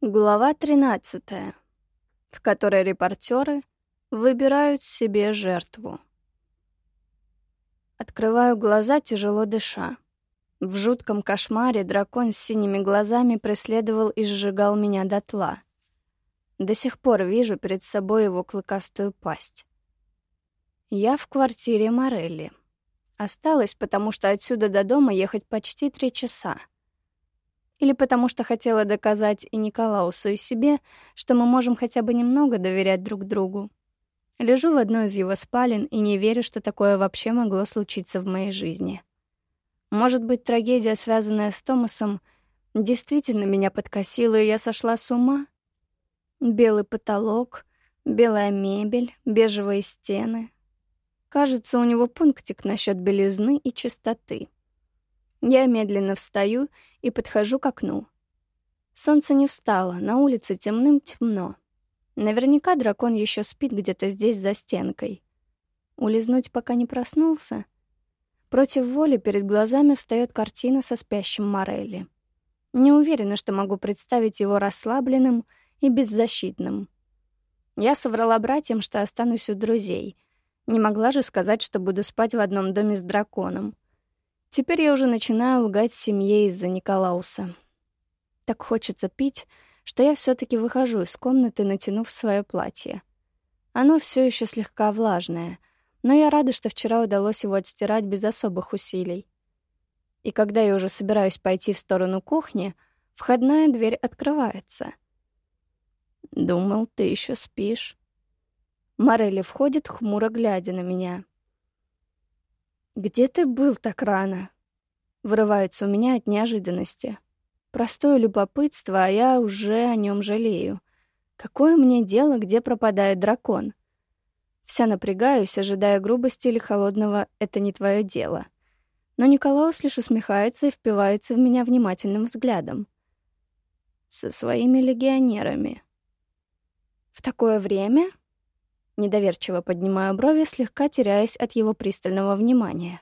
Глава 13, в которой репортеры выбирают себе жертву. Открываю глаза, тяжело дыша. В жутком кошмаре дракон с синими глазами преследовал и сжигал меня дотла. До сих пор вижу перед собой его клыкастую пасть. Я в квартире Морелли. Осталось, потому что отсюда до дома ехать почти три часа. Или потому что хотела доказать и Николаусу, и себе, что мы можем хотя бы немного доверять друг другу. Лежу в одной из его спален и не верю, что такое вообще могло случиться в моей жизни. Может быть, трагедия, связанная с Томасом, действительно меня подкосила, и я сошла с ума? Белый потолок, белая мебель, бежевые стены. Кажется, у него пунктик насчет белизны и чистоты. Я медленно встаю и подхожу к окну. Солнце не встало, на улице темным-темно. Наверняка дракон еще спит где-то здесь за стенкой. Улизнуть, пока не проснулся? Против воли перед глазами встает картина со спящим Морелли. Не уверена, что могу представить его расслабленным и беззащитным. Я соврала братьям, что останусь у друзей. Не могла же сказать, что буду спать в одном доме с драконом. Теперь я уже начинаю лгать семье из-за Николауса. Так хочется пить, что я все таки выхожу из комнаты, натянув свое платье. Оно все еще слегка влажное, но я рада, что вчера удалось его отстирать без особых усилий. И когда я уже собираюсь пойти в сторону кухни, входная дверь открывается. «Думал, ты еще спишь». Морелли входит, хмуро глядя на меня. «Где ты был так рано?» Вырывается у меня от неожиданности. Простое любопытство, а я уже о нем жалею. Какое мне дело, где пропадает дракон? Вся напрягаюсь, ожидая грубости или холодного «это не твое дело». Но Николаус лишь усмехается и впивается в меня внимательным взглядом. Со своими легионерами. В такое время? Недоверчиво поднимаю брови, слегка теряясь от его пристального внимания.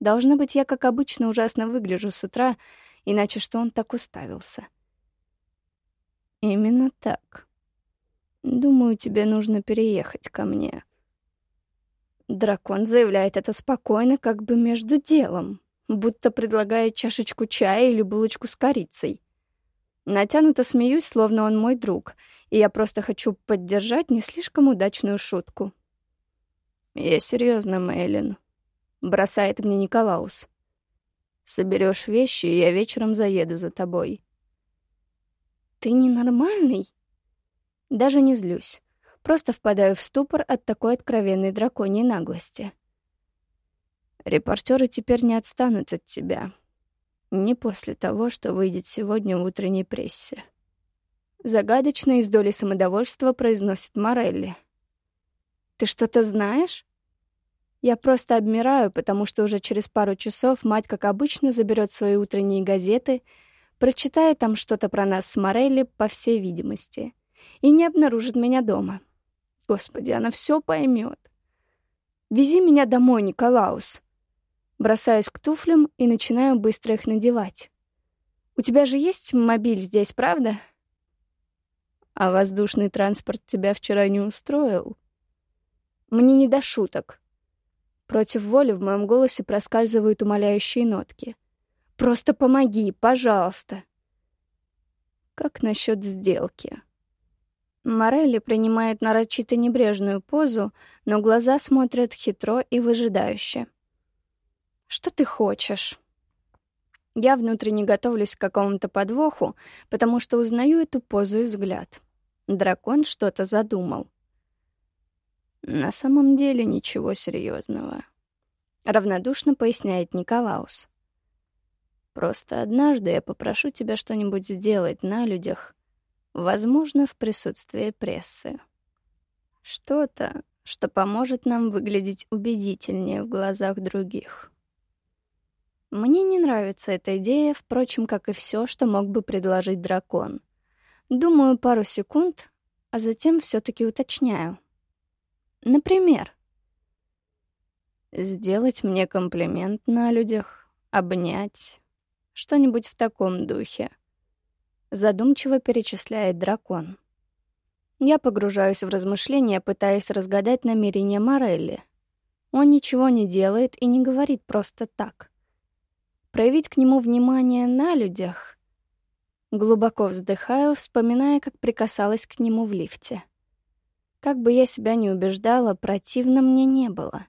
Должно быть, я, как обычно, ужасно выгляжу с утра, Иначе что он так уставился? Именно так. Думаю, тебе нужно переехать ко мне. Дракон заявляет это спокойно, как бы между делом, будто предлагает чашечку чая или булочку с корицей. Натянуто смеюсь, словно он мой друг, и я просто хочу поддержать не слишком удачную шутку. «Я серьезно, Мэйлин», — бросает мне Николаус. Соберешь вещи, и я вечером заеду за тобой. Ты ненормальный? Даже не злюсь. Просто впадаю в ступор от такой откровенной драконьей наглости. Репортеры теперь не отстанут от тебя. Не после того, что выйдет сегодня в утренней прессе. Загадочно из доли самодовольства произносит Морелли. «Ты что-то знаешь?» Я просто обмираю, потому что уже через пару часов мать, как обычно, заберет свои утренние газеты, прочитает там что-то про нас с Морелли, по всей видимости, и не обнаружит меня дома. Господи, она все поймет. «Вези меня домой, Николаус!» Бросаюсь к туфлям и начинаю быстро их надевать. «У тебя же есть мобиль здесь, правда?» «А воздушный транспорт тебя вчера не устроил?» «Мне не до шуток», Против воли в моем голосе проскальзывают умоляющие нотки. «Просто помоги, пожалуйста!» «Как насчет сделки?» Морелли принимает нарочито небрежную позу, но глаза смотрят хитро и выжидающе. «Что ты хочешь?» Я внутренне готовлюсь к какому-то подвоху, потому что узнаю эту позу и взгляд. Дракон что-то задумал. На самом деле ничего серьезного. Равнодушно поясняет Николаус. Просто однажды я попрошу тебя что-нибудь сделать на людях, возможно, в присутствии прессы. Что-то, что поможет нам выглядеть убедительнее в глазах других. Мне не нравится эта идея, впрочем, как и все, что мог бы предложить дракон. Думаю пару секунд, а затем все таки уточняю. Например, сделать мне комплимент на людях, обнять, что-нибудь в таком духе. Задумчиво перечисляет дракон. Я погружаюсь в размышления, пытаясь разгадать намерения Морелли. Он ничего не делает и не говорит просто так. Проявить к нему внимание на людях. Глубоко вздыхаю, вспоминая, как прикасалась к нему в лифте. Как бы я себя ни убеждала, противно мне не было.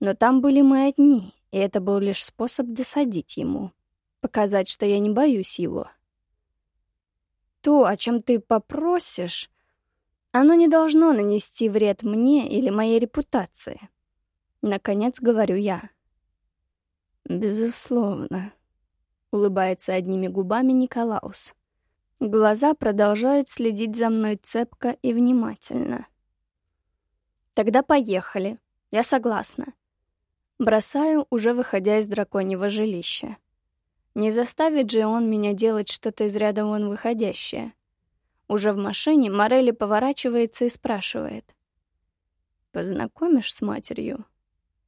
Но там были мы одни, и это был лишь способ досадить ему. Показать, что я не боюсь его. То, о чем ты попросишь, оно не должно нанести вред мне или моей репутации. Наконец говорю я. Безусловно, улыбается одними губами Николаус. Глаза продолжают следить за мной цепко и внимательно. Тогда поехали. Я согласна. Бросаю, уже выходя из драконьего жилища. Не заставит же он меня делать что-то из ряда вон выходящее. Уже в машине Морелли поворачивается и спрашивает. «Познакомишь с матерью?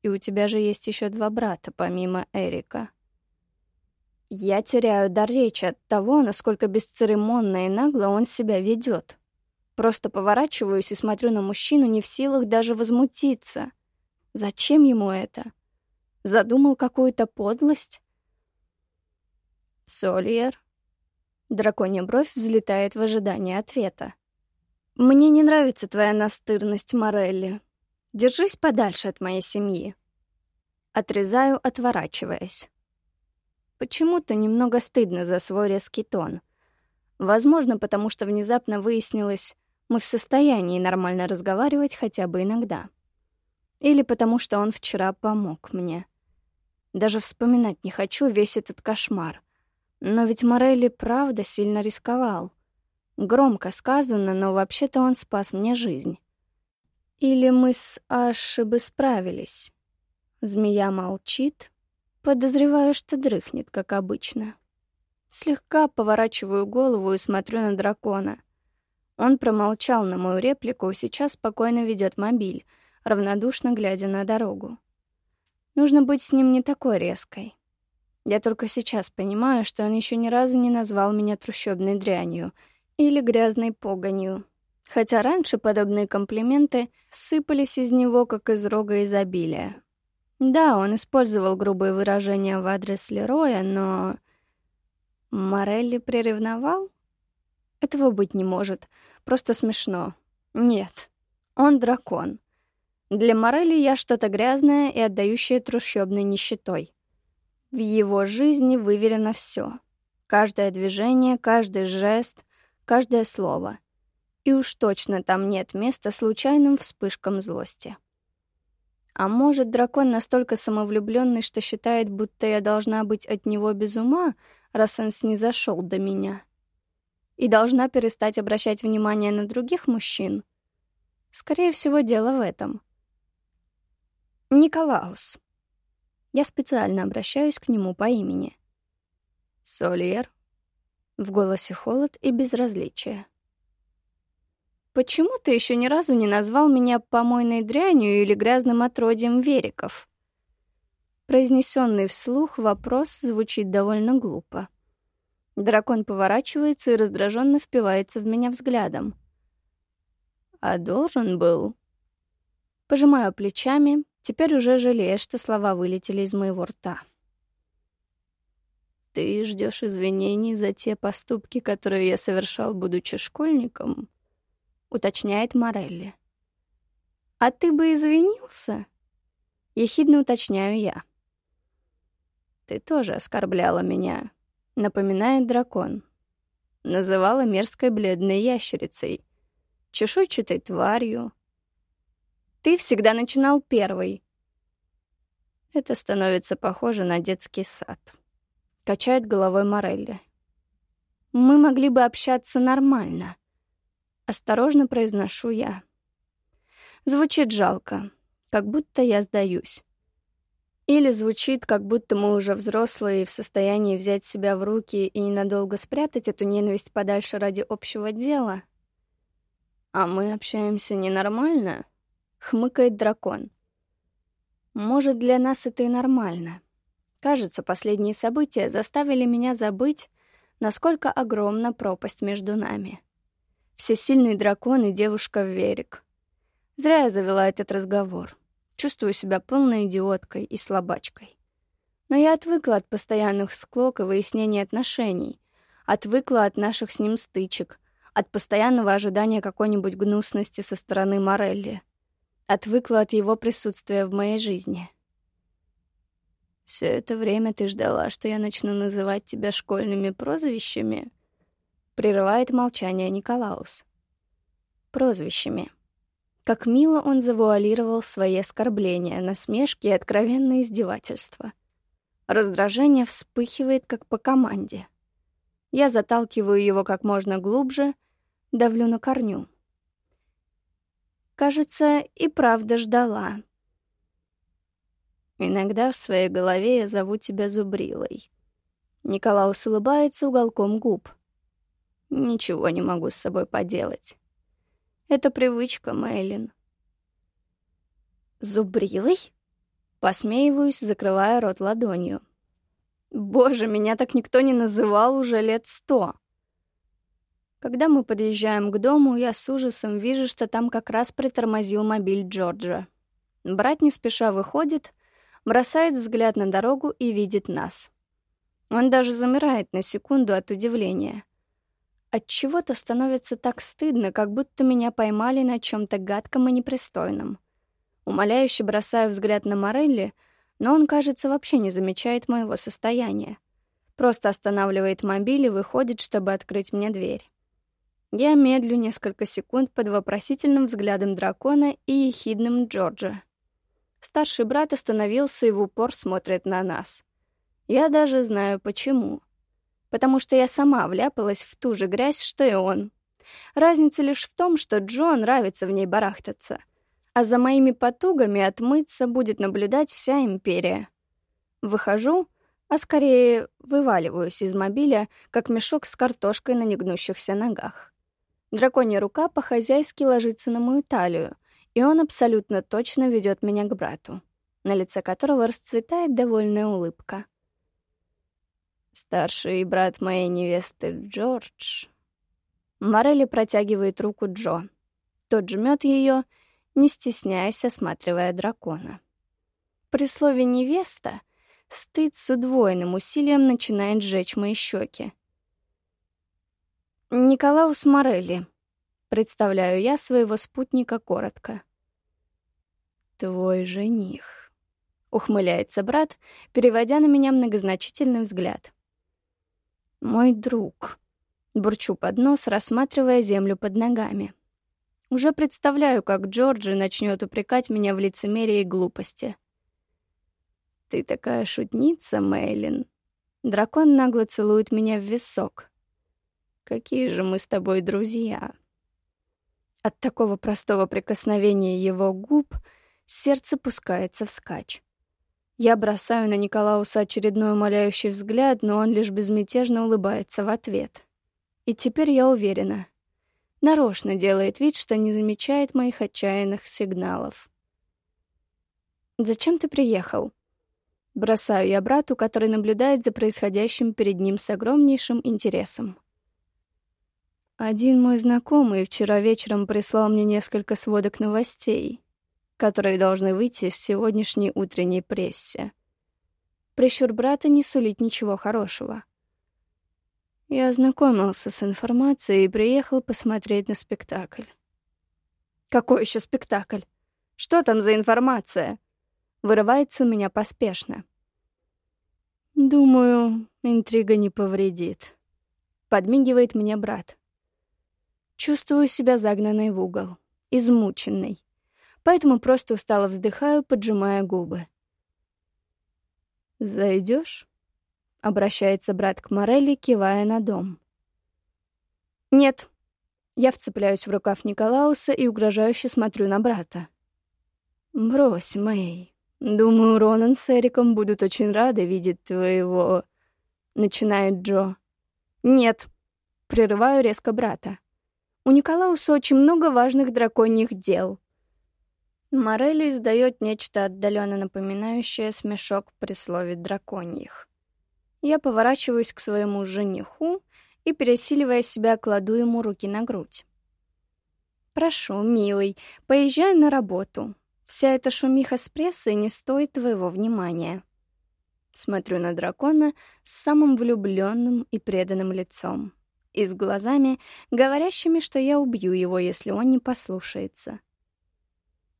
И у тебя же есть еще два брата, помимо Эрика». Я теряю дар речи от того, насколько бесцеремонно и нагло он себя ведет. Просто поворачиваюсь и смотрю на мужчину, не в силах даже возмутиться. Зачем ему это? Задумал какую-то подлость? Сольер Драконья бровь взлетает в ожидании ответа. «Мне не нравится твоя настырность, Морелли. Держись подальше от моей семьи». Отрезаю, отворачиваясь. Почему-то немного стыдно за свой резкий тон. Возможно, потому что внезапно выяснилось, мы в состоянии нормально разговаривать хотя бы иногда. Или потому что он вчера помог мне. Даже вспоминать не хочу весь этот кошмар. Но ведь Морелли правда сильно рисковал. Громко сказано, но вообще-то он спас мне жизнь. Или мы с Аши бы справились? Змея молчит. Подозреваю, что дрыхнет, как обычно. Слегка поворачиваю голову и смотрю на дракона. Он промолчал на мою реплику, сейчас спокойно ведет мобиль, равнодушно глядя на дорогу. Нужно быть с ним не такой резкой. Я только сейчас понимаю, что он еще ни разу не назвал меня трущобной дрянью или грязной погонью. Хотя раньше подобные комплименты сыпались из него, как из рога изобилия. Да, он использовал грубые выражения в адрес Лероя, но... Морелли приревновал? Этого быть не может. Просто смешно. Нет. Он дракон. Для Морелли я что-то грязное и отдающее трущобной нищетой. В его жизни выверено все. Каждое движение, каждый жест, каждое слово. И уж точно там нет места случайным вспышкам злости. А может, дракон настолько самовлюбленный, что считает, будто я должна быть от него без ума, раз он снизошел до меня? И должна перестать обращать внимание на других мужчин? Скорее всего, дело в этом. Николаус. Я специально обращаюсь к нему по имени. «Сольер?» В голосе холод и безразличие. «Почему ты еще ни разу не назвал меня помойной дрянью или грязным отродьем вериков?» Произнесенный вслух вопрос звучит довольно глупо. Дракон поворачивается и раздраженно впивается в меня взглядом. «А должен был?» Пожимаю плечами, Теперь уже жалею, что слова вылетели из моего рта. «Ты ждешь извинений за те поступки, которые я совершал, будучи школьником?» — уточняет Морелли. «А ты бы извинился?» — ехидно уточняю я. «Ты тоже оскорбляла меня», — напоминает дракон. Называла мерзкой бледной ящерицей, чешуйчатой тварью, ты всегда начинал первый. Это становится похоже на детский сад. Качает головой Морелли. Мы могли бы общаться нормально. Осторожно произношу я. Звучит жалко, как будто я сдаюсь. Или звучит, как будто мы уже взрослые и в состоянии взять себя в руки и ненадолго спрятать эту ненависть подальше ради общего дела. А мы общаемся ненормально? хмыкает дракон. Может, для нас это и нормально. Кажется, последние события заставили меня забыть, насколько огромна пропасть между нами. Всесильный дракон и девушка в верик. Зря я завела этот разговор. Чувствую себя полной идиоткой и слабачкой. Но я отвыкла от постоянных склок и выяснений отношений, отвыкла от наших с ним стычек, от постоянного ожидания какой-нибудь гнусности со стороны Морелли, отвыкла от его присутствия в моей жизни. Все это время ты ждала, что я начну называть тебя школьными прозвищами? Прерывает молчание Николаус. Прозвищами. Как мило он завуалировал свои оскорбления, насмешки и откровенные издевательства. Раздражение вспыхивает, как по команде. Я заталкиваю его как можно глубже, давлю на корню. Кажется, и правда ждала. Иногда в своей голове я зову тебя Зубрилой. Николаус улыбается уголком губ. Ничего не могу с собой поделать. Это привычка, Мэйлин. Зубрилой? Посмеиваюсь, закрывая рот ладонью. Боже, меня так никто не называл уже лет сто. Когда мы подъезжаем к дому, я с ужасом вижу, что там как раз притормозил мобиль Джорджа. Брат не спеша выходит, бросает взгляд на дорогу и видит нас. Он даже замирает на секунду от удивления — от чего-то становится так стыдно, как будто меня поймали на чем то гадком и непристойном. Умоляюще бросаю взгляд на Морелли, но он, кажется, вообще не замечает моего состояния. Просто останавливает мобиль и выходит, чтобы открыть мне дверь. Я медлю несколько секунд под вопросительным взглядом дракона и ехидным Джорджа. Старший брат остановился и в упор смотрит на нас. Я даже знаю, почему потому что я сама вляпалась в ту же грязь, что и он. Разница лишь в том, что Джо нравится в ней барахтаться, а за моими потугами отмыться будет наблюдать вся империя. Выхожу, а скорее вываливаюсь из мобиля, как мешок с картошкой на негнущихся ногах. Драконья рука по-хозяйски ложится на мою талию, и он абсолютно точно ведет меня к брату, на лице которого расцветает довольная улыбка. Старший брат моей невесты Джордж. Морелли протягивает руку Джо. Тот жмет ее, не стесняясь, осматривая дракона. При слове «невеста» стыд с удвоенным усилием начинает сжечь мои щеки. «Николаус Морелли», — представляю я своего спутника коротко. «Твой жених», — ухмыляется брат, переводя на меня многозначительный взгляд. Мой друг. Бурчу под нос, рассматривая землю под ногами. Уже представляю, как Джорджи начнет упрекать меня в лицемерии и глупости. «Ты такая шутница, Мейлин». Дракон нагло целует меня в висок. «Какие же мы с тобой друзья!» От такого простого прикосновения его губ сердце пускается вскачь. Я бросаю на Николауса очередной умоляющий взгляд, но он лишь безмятежно улыбается в ответ. И теперь я уверена. Нарочно делает вид, что не замечает моих отчаянных сигналов. «Зачем ты приехал?» Бросаю я брату, который наблюдает за происходящим перед ним с огромнейшим интересом. Один мой знакомый вчера вечером прислал мне несколько сводок новостей которые должны выйти в сегодняшней утренней прессе. Прищур брата не сулит ничего хорошего. Я ознакомился с информацией и приехал посмотреть на спектакль. Какой еще спектакль? Что там за информация? Вырывается у меня поспешно. Думаю, интрига не повредит. Подмигивает мне брат. Чувствую себя загнанной в угол, измученной поэтому просто устало вздыхаю, поджимая губы. «Зайдешь?» — обращается брат к Морелли, кивая на дом. «Нет». Я вцепляюсь в рукав Николауса и угрожающе смотрю на брата. «Брось, Мэй. Думаю, Ронан с Эриком будут очень рады видеть твоего...» — начинает Джо. «Нет». Прерываю резко брата. «У Николауса очень много важных драконьих дел. Морелли издает нечто отдаленно напоминающее смешок при слове «драконьих». Я поворачиваюсь к своему жениху и, пересиливая себя, кладу ему руки на грудь. «Прошу, милый, поезжай на работу. Вся эта шумиха с прессой не стоит твоего внимания». Смотрю на дракона с самым влюбленным и преданным лицом и с глазами, говорящими, что я убью его, если он не послушается.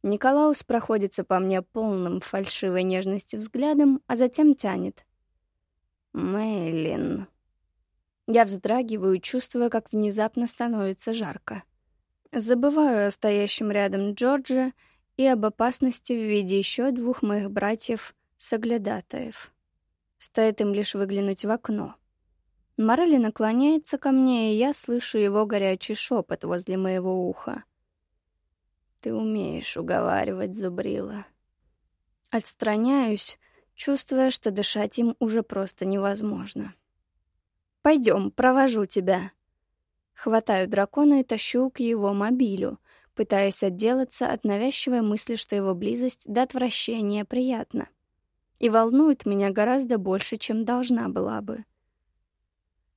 Николаус проходится по мне полным фальшивой нежности взглядом, а затем тянет. «Мэйлин». Я вздрагиваю, чувствуя, как внезапно становится жарко. Забываю о стоящем рядом Джорджа и об опасности в виде еще двух моих братьев-соглядатаев. Стоит им лишь выглянуть в окно. Морелли наклоняется ко мне, и я слышу его горячий шепот возле моего уха. «Ты умеешь уговаривать, Зубрила». Отстраняюсь, чувствуя, что дышать им уже просто невозможно. «Пойдем, провожу тебя». Хватаю дракона и тащу к его мобилю, пытаясь отделаться от навязчивой мысли, что его близость до отвращения приятна. И волнует меня гораздо больше, чем должна была бы.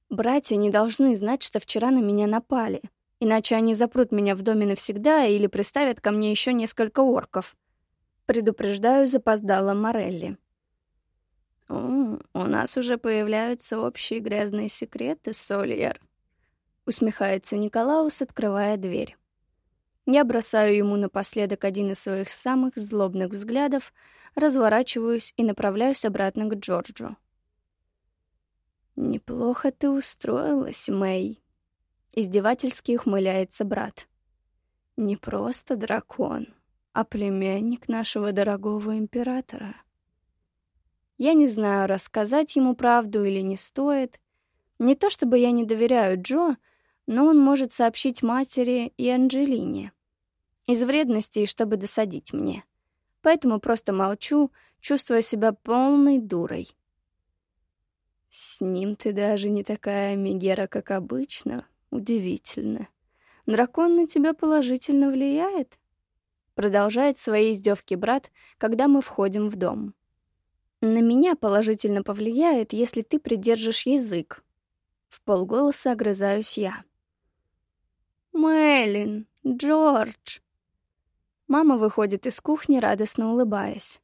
Братья не должны знать, что вчера на меня напали, иначе они запрут меня в доме навсегда или приставят ко мне еще несколько орков. Предупреждаю запоздала Морелли. «О, у нас уже появляются общие грязные секреты, Сольер», — усмехается Николаус, открывая дверь. Я бросаю ему напоследок один из своих самых злобных взглядов, разворачиваюсь и направляюсь обратно к Джорджу. «Неплохо ты устроилась, Мэй», — издевательски ухмыляется брат. «Не просто дракон, а племянник нашего дорогого императора». Я не знаю, рассказать ему правду или не стоит. Не то чтобы я не доверяю Джо, но он может сообщить матери и Анджелине. Из вредности чтобы досадить мне. Поэтому просто молчу, чувствуя себя полной дурой. С ним ты даже не такая Мегера, как обычно. Удивительно. Дракон на тебя положительно влияет? Продолжает свои издевки брат, когда мы входим в дом. На меня положительно повлияет, если ты придержишь язык. В полголоса огрызаюсь я. Мэлин, Джордж. Мама выходит из кухни, радостно улыбаясь.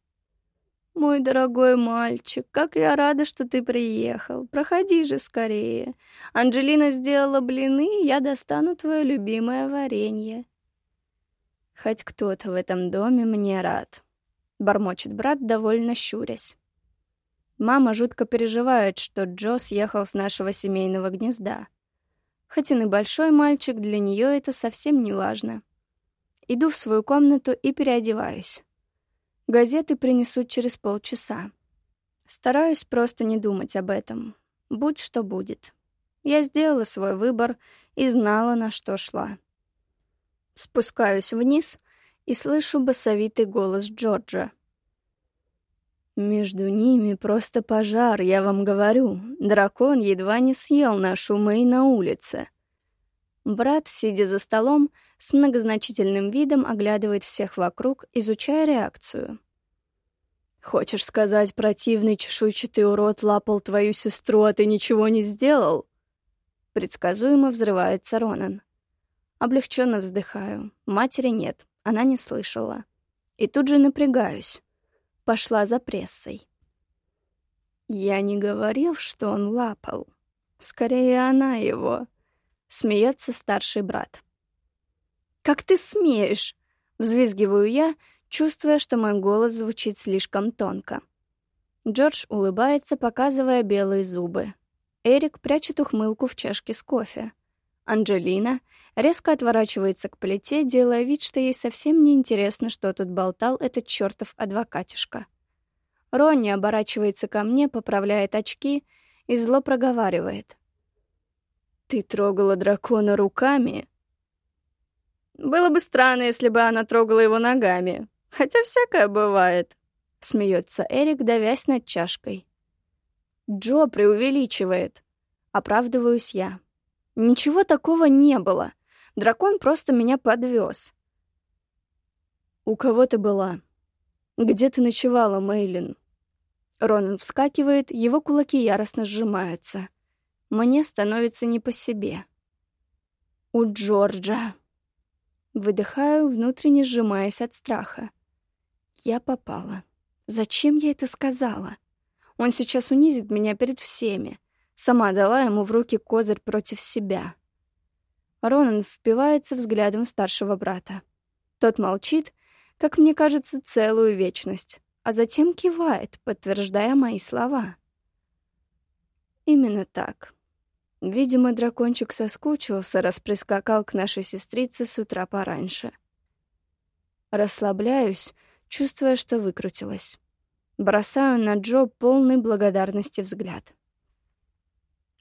«Мой дорогой мальчик, как я рада, что ты приехал. Проходи же скорее. Анджелина сделала блины, я достану твое любимое варенье». «Хоть кто-то в этом доме мне рад», — бормочет брат, довольно щурясь. Мама жутко переживает, что Джо съехал с нашего семейного гнезда. Хоть он и большой мальчик, для нее это совсем не важно. Иду в свою комнату и переодеваюсь. Газеты принесут через полчаса. Стараюсь просто не думать об этом. Будь что будет. Я сделала свой выбор и знала, на что шла. Спускаюсь вниз и слышу басовитый голос Джорджа. «Между ними просто пожар, я вам говорю. Дракон едва не съел нашу Мэй на улице». Брат, сидя за столом, с многозначительным видом оглядывает всех вокруг, изучая реакцию. «Хочешь сказать, противный чешуйчатый урод лапал твою сестру, а ты ничего не сделал?» Предсказуемо взрывается Ронан. Облегченно вздыхаю. Матери нет, она не слышала. И тут же напрягаюсь. Пошла за прессой. Я не говорил, что он лапал. Скорее, она его. Смеется старший брат. «Как ты смеешь?» — взвизгиваю я, чувствуя, что мой голос звучит слишком тонко. Джордж улыбается, показывая белые зубы. Эрик прячет ухмылку в чашке с кофе. Анджелина резко отворачивается к плите, делая вид, что ей совсем не интересно, что тут болтал этот чертов адвокатишка. Ронни оборачивается ко мне, поправляет очки и зло проговаривает. «Ты трогала дракона руками?» Было бы странно, если бы она трогала его ногами. Хотя всякое бывает. Смеется Эрик, давясь над чашкой. Джо преувеличивает. Оправдываюсь я. Ничего такого не было. Дракон просто меня подвез. У кого ты была? Где ты ночевала, Мейлин? Ронан вскакивает, его кулаки яростно сжимаются. Мне становится не по себе. У Джорджа. Выдыхаю, внутренне сжимаясь от страха. Я попала. Зачем я это сказала? Он сейчас унизит меня перед всеми. Сама дала ему в руки козырь против себя. Ронан впивается взглядом старшего брата. Тот молчит, как мне кажется, целую вечность, а затем кивает, подтверждая мои слова. Именно так. Видимо, дракончик соскучился, раз прискакал к нашей сестрице с утра пораньше. Расслабляюсь, чувствуя, что выкрутилась. Бросаю на Джо полный благодарности взгляд.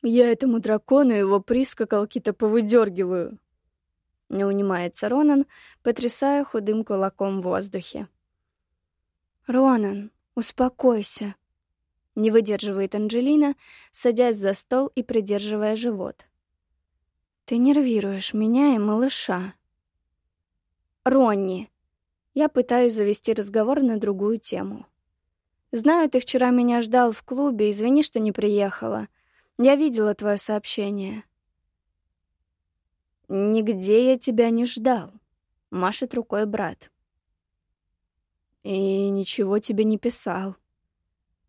«Я этому дракону его прискакалки-то повыдергиваю!» Не унимается Ронан, потрясая худым кулаком в воздухе. «Ронан, успокойся!» Не выдерживает Анджелина, садясь за стол и придерживая живот. «Ты нервируешь меня и малыша». «Ронни!» Я пытаюсь завести разговор на другую тему. «Знаю, ты вчера меня ждал в клубе, извини, что не приехала. Я видела твое сообщение». «Нигде я тебя не ждал», — машет рукой брат. «И ничего тебе не писал»,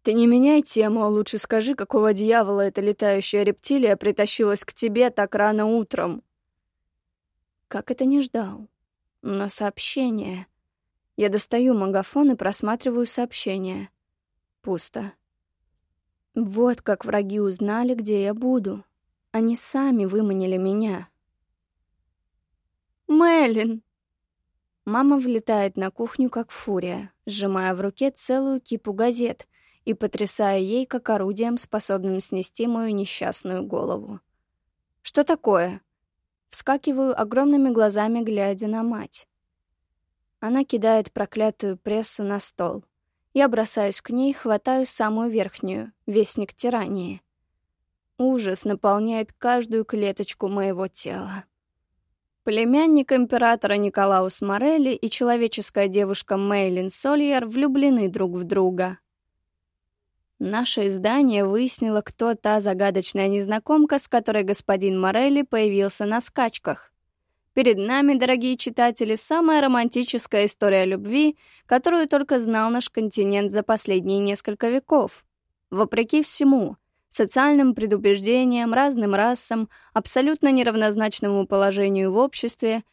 «Ты не меняй тему, а лучше скажи, какого дьявола эта летающая рептилия притащилась к тебе так рано утром?» Как это не ждал? Но сообщение... Я достаю магафон и просматриваю сообщение. Пусто. Вот как враги узнали, где я буду. Они сами выманили меня. «Мэлен!» Мама влетает на кухню, как фурия, сжимая в руке целую кипу газет — и потрясая ей как орудием, способным снести мою несчастную голову. «Что такое?» Вскакиваю огромными глазами, глядя на мать. Она кидает проклятую прессу на стол. Я бросаюсь к ней, хватаю самую верхнюю, вестник тирании. Ужас наполняет каждую клеточку моего тела. Племянник императора Николаус Морелли и человеческая девушка Мейлин Сольер влюблены друг в друга. Наше издание выяснило, кто та загадочная незнакомка, с которой господин Морелли появился на скачках. Перед нами, дорогие читатели, самая романтическая история любви, которую только знал наш континент за последние несколько веков. Вопреки всему, социальным предубеждениям, разным расам, абсолютно неравнозначному положению в обществе,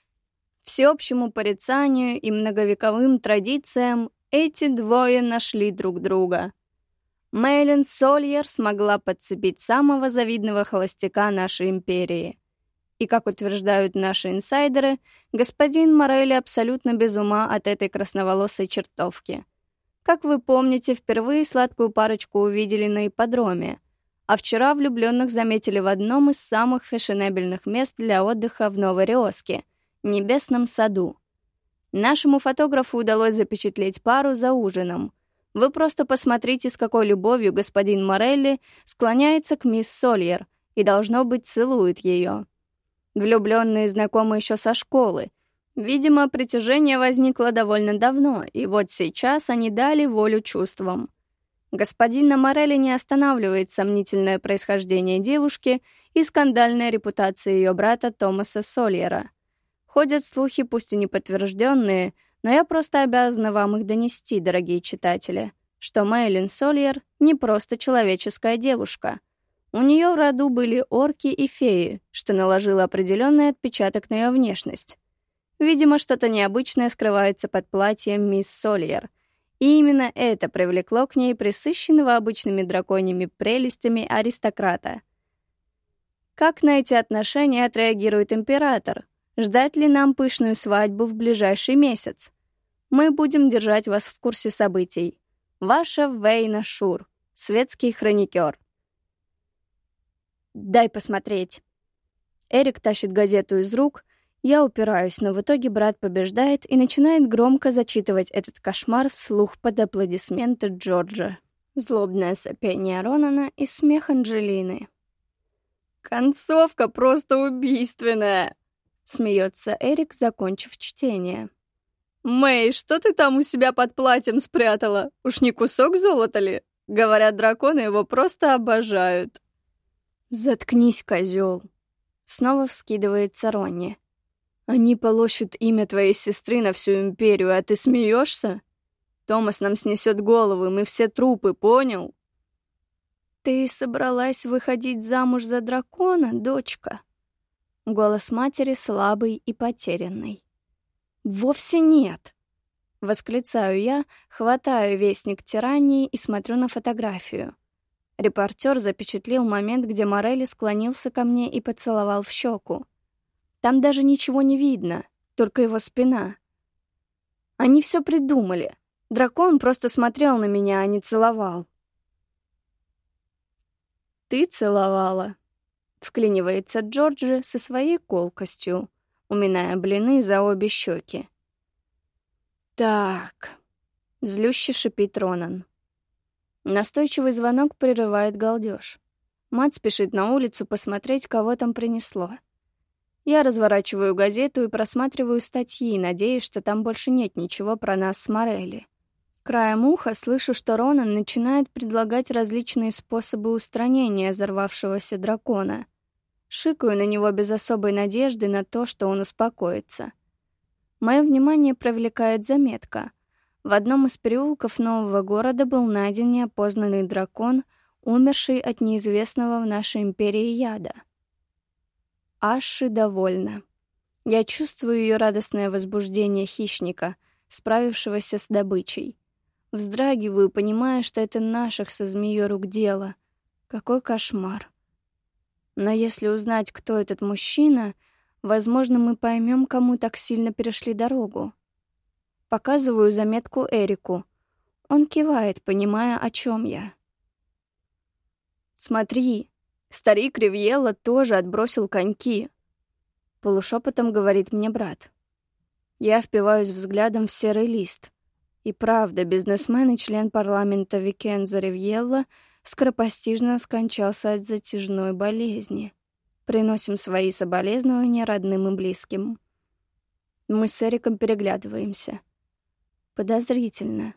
всеобщему порицанию и многовековым традициям, эти двое нашли друг друга — Мэйлин Сольер смогла подцепить самого завидного холостяка нашей империи. И, как утверждают наши инсайдеры, господин Морелли абсолютно без ума от этой красноволосой чертовки. Как вы помните, впервые сладкую парочку увидели на ипподроме, а вчера влюбленных заметили в одном из самых фешенебельных мест для отдыха в Новой Риоске — Небесном саду. Нашему фотографу удалось запечатлеть пару за ужином — вы просто посмотрите, с какой любовью господин Морелли склоняется к мисс Сольер и, должно быть, целует ее. Влюбленные знакомы еще со школы. Видимо, притяжение возникло довольно давно, и вот сейчас они дали волю чувствам. Господина Морелли не останавливает сомнительное происхождение девушки и скандальная репутация ее брата Томаса Сольера. Ходят слухи, пусть и неподтвержденные, но я просто обязана вам их донести, дорогие читатели, что Мэйлин Сольер не просто человеческая девушка. У нее в роду были орки и феи, что наложило определенный отпечаток на ее внешность. Видимо, что-то необычное скрывается под платьем мисс Сольер, и именно это привлекло к ней присыщенного обычными драконьими прелестями аристократа. Как на эти отношения отреагирует император, Ждать ли нам пышную свадьбу в ближайший месяц? Мы будем держать вас в курсе событий. Ваша Вейна Шур, светский хроникер. Дай посмотреть. Эрик тащит газету из рук, я упираюсь, но в итоге брат побеждает и начинает громко зачитывать этот кошмар вслух под аплодисменты Джорджа. Злобное сопение Ронана и смех Анджелины. «Концовка просто убийственная!» — смеется Эрик, закончив чтение. «Мэй, что ты там у себя под платьем спрятала? Уж не кусок золота ли? Говорят, драконы его просто обожают». «Заткнись, козел!» Снова вскидывается Ронни. «Они полощут имя твоей сестры на всю империю, а ты смеешься? Томас нам снесет головы, мы все трупы, понял?» «Ты собралась выходить замуж за дракона, дочка?» Голос матери слабый и потерянный. «Вовсе нет!» Восклицаю я, хватаю вестник тирании и смотрю на фотографию. Репортер запечатлел момент, где Морелли склонился ко мне и поцеловал в щеку. Там даже ничего не видно, только его спина. Они все придумали. Дракон просто смотрел на меня, а не целовал. «Ты целовала», — вклинивается Джорджи со своей колкостью, уминая блины за обе щеки. «Так», — злюще шипит Ронан. Настойчивый звонок прерывает галдеж. Мать спешит на улицу посмотреть, кого там принесло. Я разворачиваю газету и просматриваю статьи, надеясь, что там больше нет ничего про нас с Морелли. Краем уха слышу, что Ронан начинает предлагать различные способы устранения взорвавшегося дракона. Шикаю на него без особой надежды на то, что он успокоится. Мое внимание привлекает заметка — в одном из переулков нового города был найден неопознанный дракон, умерший от неизвестного в нашей империи яда. Аши довольна. Я чувствую ее радостное возбуждение хищника, справившегося с добычей. Вздрагиваю, понимая, что это наших со змеей рук дело. Какой кошмар. Но если узнать, кто этот мужчина, возможно, мы поймем, кому так сильно перешли дорогу. Показываю заметку Эрику. Он кивает, понимая, о чем я. «Смотри, старик Ривьелла тоже отбросил коньки», — полушепотом говорит мне брат. Я впиваюсь взглядом в серый лист. И правда, бизнесмен и член парламента Викенза Ривьелла скоропостижно скончался от затяжной болезни. Приносим свои соболезнования родным и близким. Мы с Эриком переглядываемся — Подозрительно.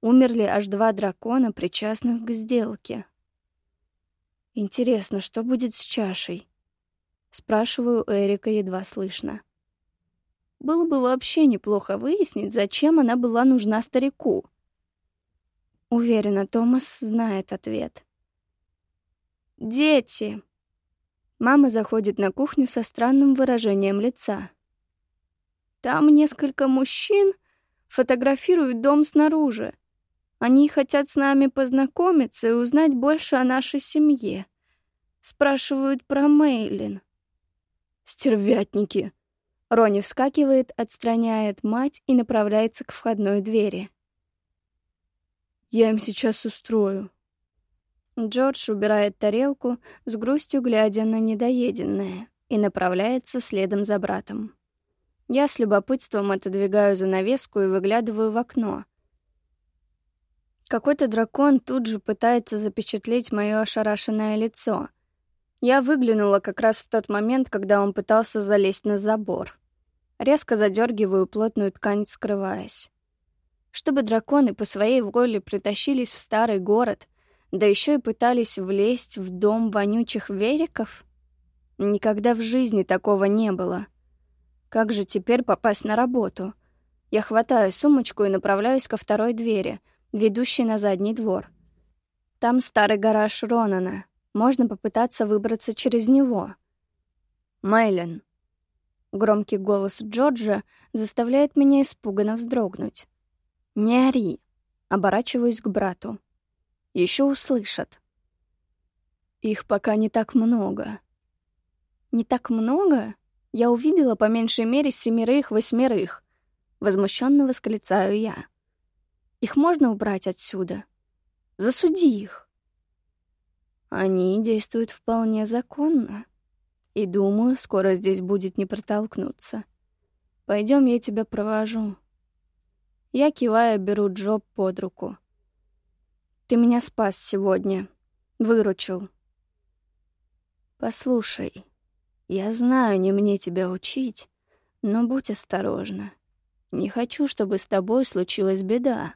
Умерли аж два дракона, причастных к сделке. Интересно, что будет с чашей? Спрашиваю Эрика едва слышно. Было бы вообще неплохо выяснить, зачем она была нужна старику. Уверена, Томас знает ответ. «Дети!» Мама заходит на кухню со странным выражением лица. «Там несколько мужчин фотографируют дом снаружи. Они хотят с нами познакомиться и узнать больше о нашей семье. Спрашивают про Мейлин. Стервятники. Рони вскакивает, отстраняет мать и направляется к входной двери. Я им сейчас устрою. Джордж убирает тарелку, с грустью глядя на недоеденное, и направляется следом за братом. Я с любопытством отодвигаю занавеску и выглядываю в окно. Какой-то дракон тут же пытается запечатлеть мое ошарашенное лицо. Я выглянула как раз в тот момент, когда он пытался залезть на забор. Резко задергиваю плотную ткань, скрываясь. Чтобы драконы по своей воле притащились в старый город, да еще и пытались влезть в дом вонючих вериков? Никогда в жизни такого не было. — как же теперь попасть на работу? Я хватаю сумочку и направляюсь ко второй двери, ведущей на задний двор. Там старый гараж Ронана. Можно попытаться выбраться через него. Мэйлен. Громкий голос Джорджа заставляет меня испуганно вздрогнуть. «Не ори!» Оборачиваюсь к брату. Еще услышат. Их пока не так много. Не так много? Я увидела по меньшей мере семерых-восьмерых. Возмущенно восклицаю я. Их можно убрать отсюда? Засуди их. Они действуют вполне законно. И думаю, скоро здесь будет не протолкнуться. Пойдем, я тебя провожу. Я, кивая, беру Джоб под руку. Ты меня спас сегодня. Выручил. Послушай, я знаю, не мне тебя учить, но будь осторожна. Не хочу, чтобы с тобой случилась беда.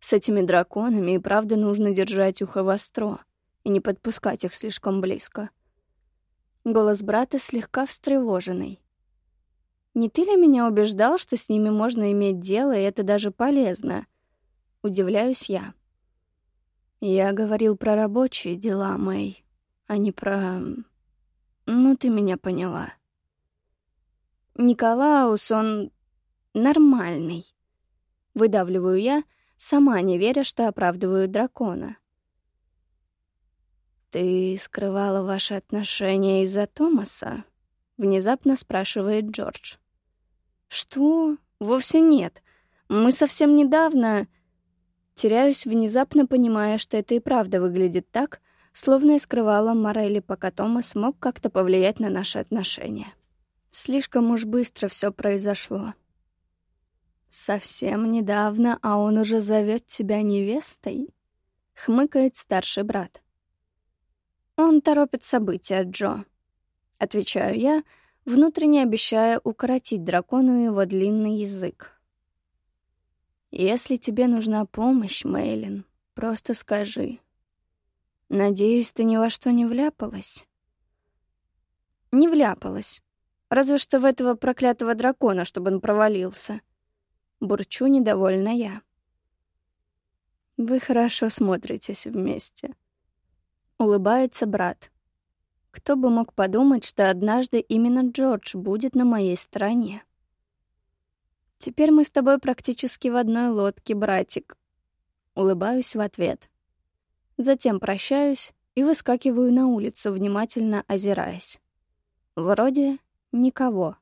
С этими драконами и правда нужно держать ухо востро. и не подпускать их слишком близко. Голос брата слегка встревоженный. «Не ты ли меня убеждал, что с ними можно иметь дело, и это даже полезно?» Удивляюсь я. «Я говорил про рабочие дела, Мэй, а не про... Ну, ты меня поняла». Николаус, он нормальный. Выдавливаю я, сама не веря, что оправдываю дракона. «Ты скрывала ваши отношения из-за Томаса?» — внезапно спрашивает Джордж. «Что? Вовсе нет. Мы совсем недавно...» Теряюсь, внезапно понимая, что это и правда выглядит так, словно я скрывала Морелли, пока Томас мог как-то повлиять на наши отношения. Слишком уж быстро все произошло. «Совсем недавно, а он уже зовет тебя невестой?» — хмыкает старший брат. «Он торопит события, Джо», — отвечаю я, внутренне обещая укоротить дракону его длинный язык. «Если тебе нужна помощь, Мейлин, просто скажи. Надеюсь, ты ни во что не вляпалась?» «Не вляпалась. Разве что в этого проклятого дракона, чтобы он провалился». Бурчу недовольна я. «Вы хорошо смотритесь вместе», — улыбается брат. Кто бы мог подумать, что однажды именно Джордж будет на моей стороне. Теперь мы с тобой практически в одной лодке, братик. Улыбаюсь в ответ. Затем прощаюсь и выскакиваю на улицу, внимательно озираясь. Вроде никого.